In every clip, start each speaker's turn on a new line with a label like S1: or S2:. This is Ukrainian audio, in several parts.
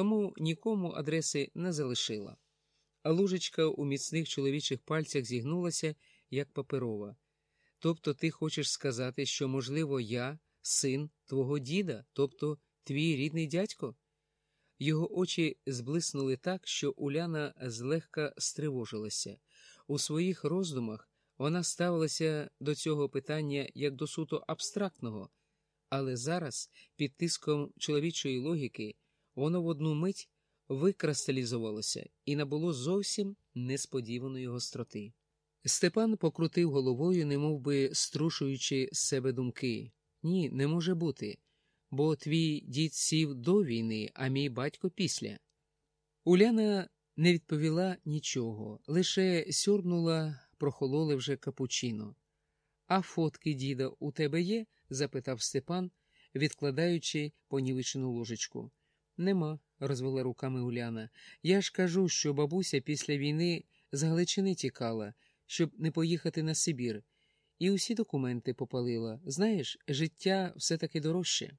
S1: тому нікому адреси не залишила. А лужечка у міцних чоловічих пальцях зігнулася, як паперова. Тобто ти хочеш сказати, що, можливо, я син твого діда, тобто твій рідний дядько? Його очі зблиснули так, що Уляна злегка стривожилася. У своїх роздумах вона ставилася до цього питання як до суто абстрактного, але зараз, під тиском чоловічої логіки, воно в одну мить викристалізувалося і набуло зовсім несподіваної гостроти. Степан покрутив головою, немов би струшуючи з себе думки. Ні, не може бути, бо твій дід сів до війни, а мій батько після. Уляна не відповіла нічого, лише сьорбнула, прохололе вже капучино. А фотки діда у тебе є? запитав Степан, відкладаючи понівечену ложечку. Нема, розвела руками Уляна. Я ж кажу, що бабуся після війни з Галичини тікала, щоб не поїхати на Сибір, і усі документи попалила. Знаєш, життя все таки дорожче.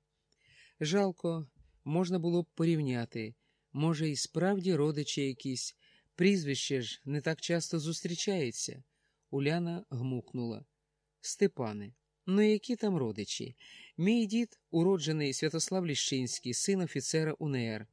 S1: Жалко, можна було б порівняти. Може, і справді родичі якісь, прізвище ж не так часто зустрічається. Уляна гмукнула. Степане, ну які там родичі? Мій дід, уроджений Святослав Ліщинський, син офіцера УНР.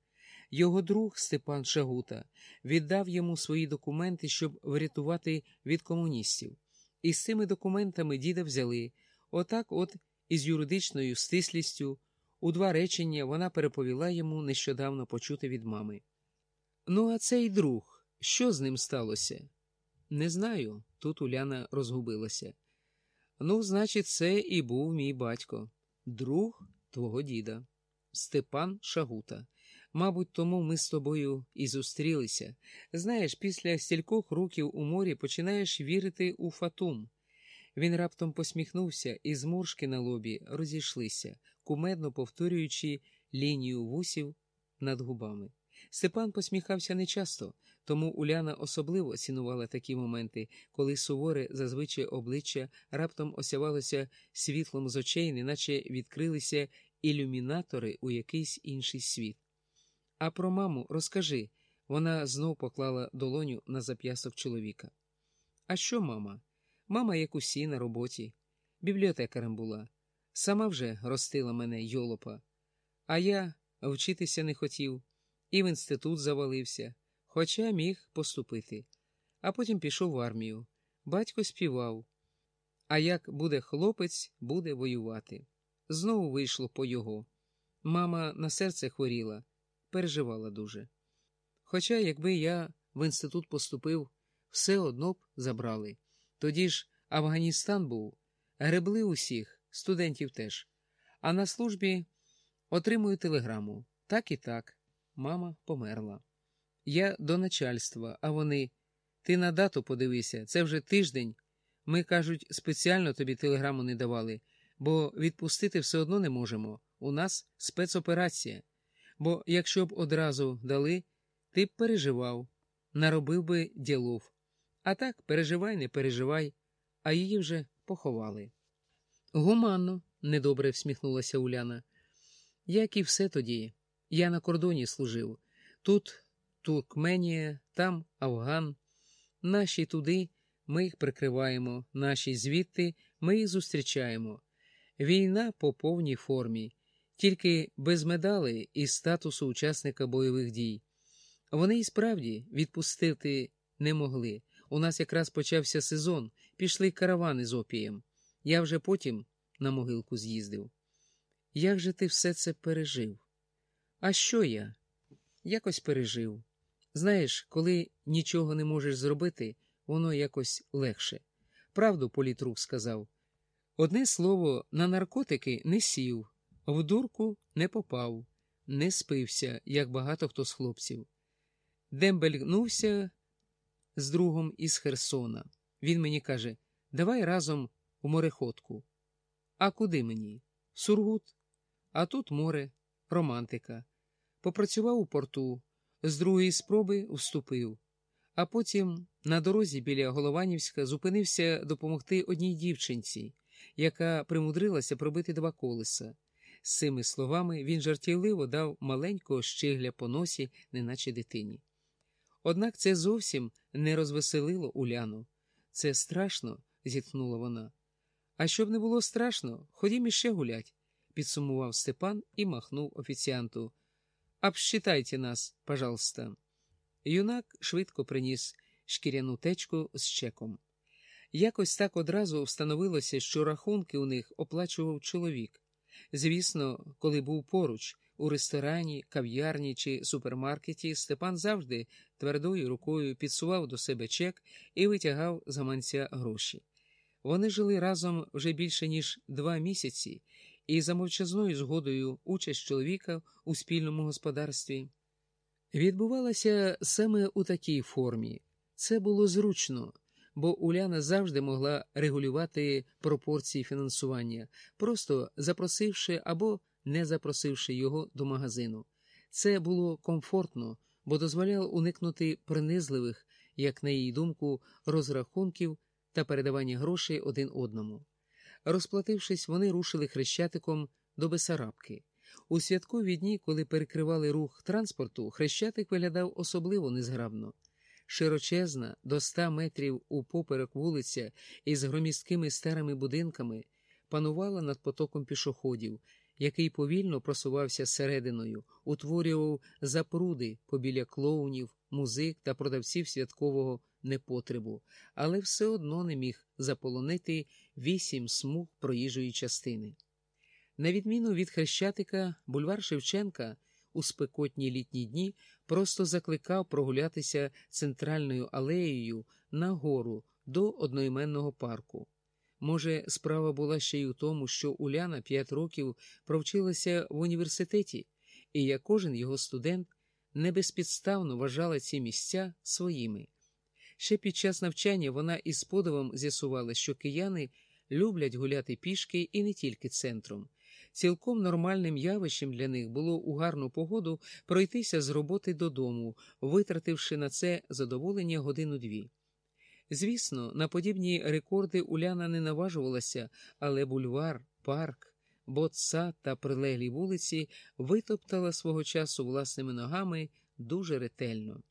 S1: Його друг Степан Шагута віддав йому свої документи, щоб врятувати від комуністів. І з цими документами діда взяли. Отак, от із юридичною стислістю, у два речення вона переповіла йому нещодавно почути від мами. Ну, а цей друг, що з ним сталося? Не знаю. Тут Уляна розгубилася. Ну, значить, це і був мій батько, друг твого діда, Степан Шагута. Мабуть, тому ми з тобою і зустрілися. Знаєш, після стількох років у морі починаєш вірити у фатум. Він раптом посміхнувся, і зморшки на лобі розійшлися, кумедно повторюючи лінію вусів над губами. Степан посміхався нечасто, тому Уляна особливо цінувала такі моменти, коли суворе зазвичай обличчя раптом осявалося світлом з очей, неначе відкрилися ілюмінатори у якийсь інший світ. А про маму розкажи. Вона знов поклала долоню на зап'ясток чоловіка. А що, мама? Мама, як усі, на роботі. Бібліотекарем була. Сама вже ростила мене йолопа. А я вчитися не хотів, і в інститут завалився, хоча міг поступити. А потім пішов в армію. Батько співав. А як буде хлопець, буде воювати. Знову вийшло по його. Мама на серце хворіла переживала дуже. Хоча, якби я в інститут поступив, все одно б забрали. Тоді ж Афганістан був, гребли усіх, студентів теж. А на службі отримую телеграму. Так і так. Мама померла. Я до начальства, а вони. Ти на дату подивися, це вже тиждень. Ми, кажуть, спеціально тобі телеграму не давали, бо відпустити все одно не можемо. У нас спецоперація бо якщо б одразу дали, ти б переживав, наробив би ділов. А так переживай, не переживай, а її вже поховали. Гуманно, недобре всміхнулася Уляна. Як і все тоді. Я на кордоні служив. Тут Туркменія, там Афган. Наші туди ми їх прикриваємо, наші звідти ми їх зустрічаємо. Війна по повній формі тільки без медалей і статусу учасника бойових дій. Вони і справді відпустити не могли. У нас якраз почався сезон, пішли каравани з опієм. Я вже потім на могилку з'їздив. Як же ти все це пережив? А що я? Якось пережив. Знаєш, коли нічого не можеш зробити, воно якось легше. Правду політрук сказав. Одне слово, на наркотики не сів. В дурку не попав, не спився, як багато хто з хлопців. Дембельгнувся з другом із Херсона. Він мені каже: Давай разом у мореходку. А куди мені? Сургут. А тут море, романтика. Попрацював у порту, з другої спроби вступив, а потім на дорозі біля Голованівська зупинився допомогти одній дівчинці, яка примудрилася пробити два колеса. З цими словами він жартівливо дав маленького щигля по носі, неначе дитині. Однак це зовсім не розвеселило Уляну. Це страшно, зітхнула вона. А щоб не було страшно, ходім іще гулять, підсумував Степан і махнув офіціанту. Обсчитайте нас, пожалуйста. Юнак швидко приніс шкіряну течку з чеком. Якось так одразу встановилося, що рахунки у них оплачував чоловік. Звісно, коли був поруч, у ресторані, кав'ярні чи супермаркеті, Степан завжди твердою рукою підсував до себе чек і витягав з гаманця гроші. Вони жили разом вже більше ніж два місяці, і за мовчазною згодою участь чоловіка у спільному господарстві відбувалася саме у такій формі. Це було зручно, бо Уляна завжди могла регулювати пропорції фінансування, просто запросивши або не запросивши його до магазину. Це було комфортно, бо дозволяло уникнути принизливих, як на її думку, розрахунків та передавання грошей один одному. Розплатившись, вони рушили хрещатиком до Бесарабки. У святкові дні, коли перекривали рух транспорту, хрещатик виглядав особливо незграбно. Широчезна, до ста метрів у поперек вулиця із громісткими старими будинками панувала над потоком пішоходів, який повільно просувався серединою, утворював запруди побіля клоунів, музик та продавців святкового непотребу, але все одно не міг заполонити вісім смуг проїжджої частини. На відміну від Хрещатика, бульвар Шевченка у спекотні літні дні просто закликав прогулятися центральною алеєю нагору до одноіменного парку. Може, справа була ще й у тому, що Уляна п'ять років провчилася в університеті, і як кожен його студент небезпідставно вважала ці місця своїми. Ще під час навчання вона із подивом з'ясувала, що кияни люблять гуляти пішки і не тільки центром. Цілком нормальним явищем для них було у гарну погоду пройтися з роботи додому, витративши на це задоволення годину-дві. Звісно, на подібні рекорди Уляна не наважувалася, але бульвар, парк, ботса та прилеглі вулиці витоптала свого часу власними ногами дуже ретельно.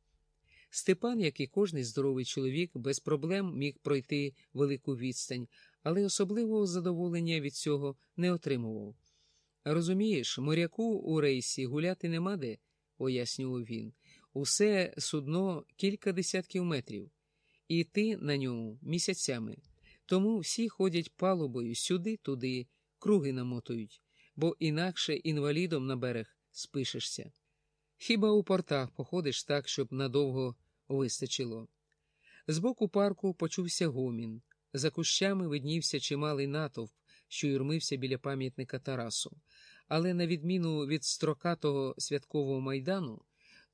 S1: Степан, як і кожний здоровий чоловік, без проблем міг пройти велику відстань, але особливого задоволення від цього не отримував. Розумієш, моряку у рейсі гуляти нема де, пояснював він. Усе судно кілька десятків метрів, і ти на ньому місяцями. Тому всі ходять палубою сюди-туди, круги намотують, бо інакше інвалідом на берег спишешся. Хіба у портах походиш так, щоб надовго вистачило. З боку парку почувся гомін. За кущами виднівся чималий натовп, що юрмився біля пам'ятника Тарасу. Але, на відміну від строкатого святкового майдану,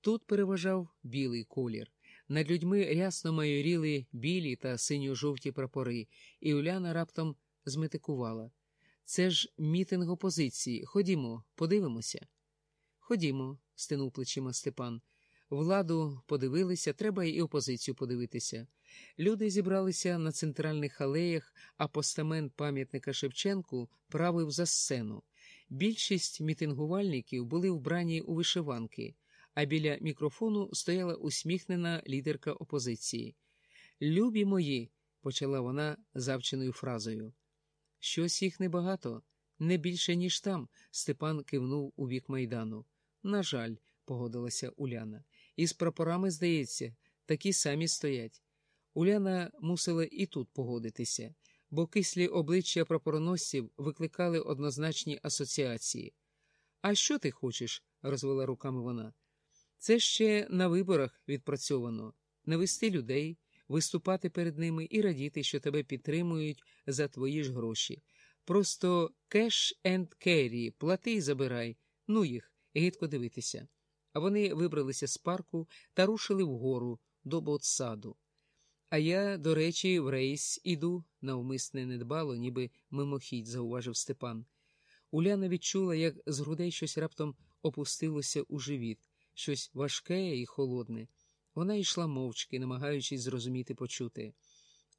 S1: тут переважав білий колір. Над людьми рясно майоріли білі та синьо-жовті прапори, і Уляна раптом зметикувала. Це ж мітинг опозиції. Ходімо, подивимося. Ходімо, стинув плечима Степан. Владу подивилися, треба і опозицію подивитися. Люди зібралися на центральних алеях, а постамент пам'ятника Шевченку правив за сцену. Більшість мітингувальників були вбрані у вишиванки, а біля мікрофону стояла усміхнена лідерка опозиції. Любі мої, почала вона завченою фразою. Щось їх небагато, не більше, ніж там, Степан кивнув у бік майдану. На жаль, погодилася Уляна. Із прапорами, здається, такі самі стоять. Уляна мусила і тут погодитися, бо кислі обличчя прапороносців викликали однозначні асоціації. А що ти хочеш? розвела руками вона. Це ще на виборах відпрацьовано навести людей, виступати перед ними і радіти, що тебе підтримують за твої ж гроші. Просто кеш енд керрі, плати і забирай, ну їх, гидко дивитися. А вони вибралися з парку та рушили вгору до ботсаду. А я, до речі, в рейс іду, навмисне недбало, ніби мимохідь, зауважив Степан. Уляна відчула, як з грудей щось раптом опустилося у живіт, щось важке і холодне. Вона йшла мовчки, намагаючись зрозуміти почути.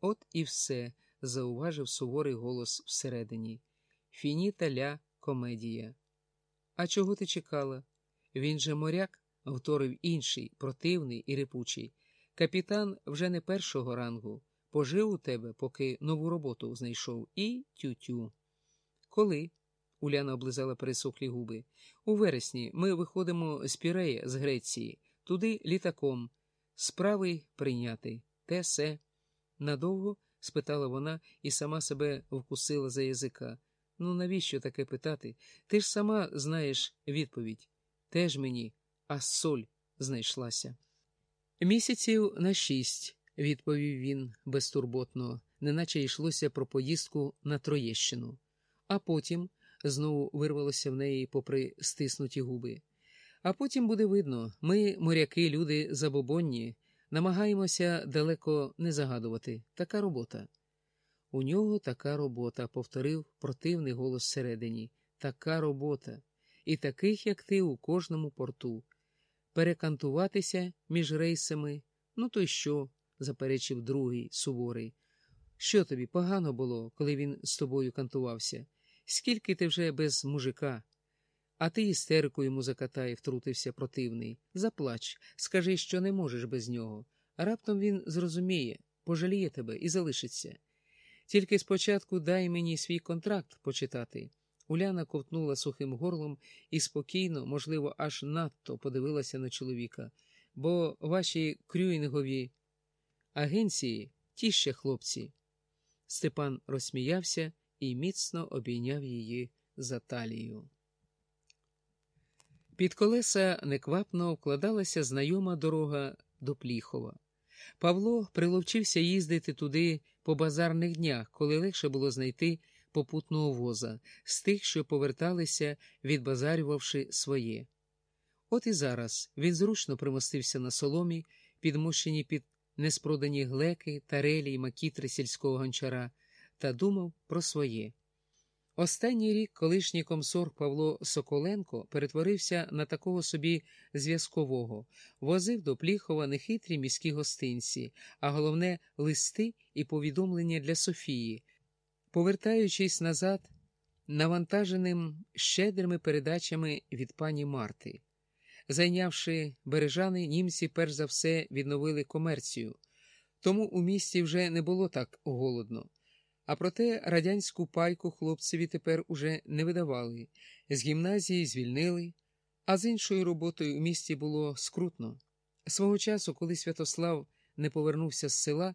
S1: От і все, зауважив суворий голос всередині. Фініта ля комедія. А чого ти чекала? Він же моряк, вторив інший, противний і репучий. Капітан вже не першого рангу. Пожив у тебе, поки нову роботу знайшов, і тю-тю. Коли? Уляна облизала пересохлі губи. У вересні ми виходимо з Пірея, з Греції, туди літаком. Справи прийняти. Те се. Надовго? спитала вона і сама себе вкусила за язика. Ну, навіщо таке питати? Ти ж сама знаєш відповідь. Теж мені, а соль знайшлася. Місяців на шість, відповів він безтурботно, неначе йшлося про поїздку на Троєщину. А потім знову вирвалося в неї попри стиснуті губи. А потім буде видно, ми, моряки, люди забобонні, намагаємося далеко не загадувати. Така робота. У нього така робота, повторив противний голос всередині. Така робота. І таких, як ти, у кожному порту. Перекантуватися між рейсами, ну то й що? заперечив другий суворий. Що тобі погано було, коли він з тобою кантувався? Скільки ти вже без мужика? А ти істерику йому закатай, втрутився противний. Заплач, скажи, що не можеш без нього. Раптом він зрозуміє, пожаліє тебе і залишиться. Тільки спочатку дай мені свій контракт почитати. Уляна ковтнула сухим горлом і спокійно, можливо, аж надто подивилася на чоловіка, бо ваші крюїнгові агенції ті ще хлопці. Степан розсміявся і міцно обійняв її за талію. Під колеса неквапно вкладалася знайома дорога до Пліхова. Павло приловчився їздити туди по базарних днях, коли легше було знайти попутного воза з тих, що поверталися, відбазарювавши своє. От і зараз він зручно примостився на соломі, підмощені під неспродані глеки, тарелі й макітри сільського гончара, та думав про своє. Останній рік колишній комсор Павло Соколенко перетворився на такого собі зв'язкового, возив до Пліхова нехитрі міські гостинці, а головне листи і повідомлення для Софії, повертаючись назад, навантаженим щедрими передачами від пані Марти. Зайнявши бережани, німці перш за все відновили комерцію, тому у місті вже не було так голодно. А проте радянську пайку хлопцеві тепер уже не видавали, з гімназії звільнили, а з іншою роботою у місті було скрутно. Свого часу, коли Святослав не повернувся з села,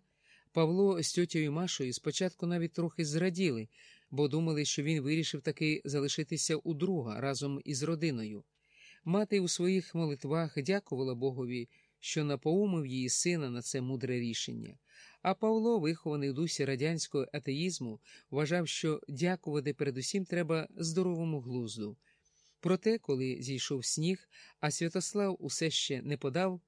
S1: Павло з тьотєю Машою спочатку навіть трохи зраділи, бо думали, що він вирішив таки залишитися у друга разом із родиною. Мати у своїх молитвах дякувала Богові, що напоумив її сина на це мудре рішення. А Павло, вихований в дусі радянського атеїзму, вважав, що дякувати передусім треба здоровому глузду. Проте, коли зійшов сніг, а Святослав усе ще не подав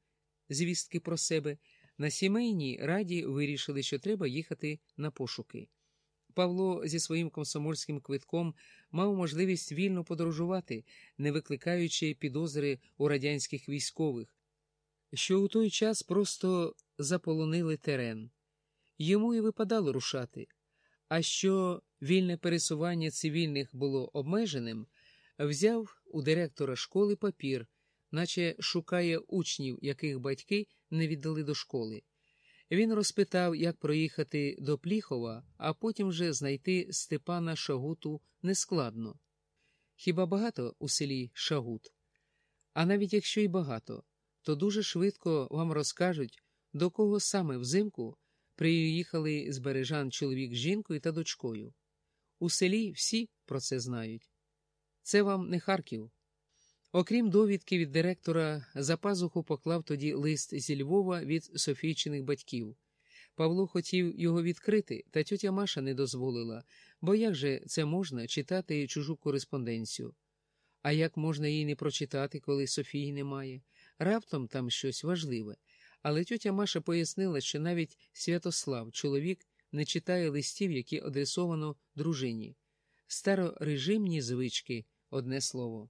S1: звістки про себе, на сімейній раді вирішили, що треба їхати на пошуки. Павло зі своїм комсомольським квитком мав можливість вільно подорожувати, не викликаючи підозри у радянських військових, що у той час просто заполонили терен. Йому і випадало рушати. А що вільне пересування цивільних було обмеженим, взяв у директора школи папір, наче шукає учнів, яких батьки не віддали до школи. Він розпитав, як проїхати до Пліхова, а потім вже знайти Степана Шагуту нескладно. Хіба багато у селі Шагут? А навіть якщо й багато, то дуже швидко вам розкажуть, до кого саме взимку приїхали з бережан чоловік з жінкою та дочкою. У селі всі про це знають. Це вам не Харків. Окрім довідки від директора, за пазуху поклав тоді лист зі Львова від Софійчиних батьків. Павло хотів його відкрити, та тьотя Маша не дозволила, бо як же це можна читати чужу кореспонденцію? А як можна її не прочитати, коли Софії немає? Раптом там щось важливе. Але тьотя Маша пояснила, що навіть Святослав, чоловік, не читає листів, які адресовано дружині. Старорежимні звички, одне слово.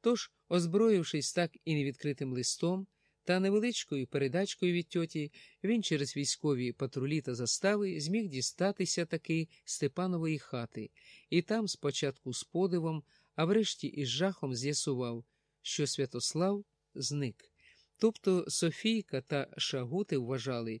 S1: Тож, озброївшись так і невідкритим листом та невеличкою передачкою від тьоті, він через військові патрулі та застави зміг дістатися таки Степанової хати, і там, спочатку з подивом, а врешті із жахом з'ясував, що Святослав зник. Тобто Софійка та Шагути вважали,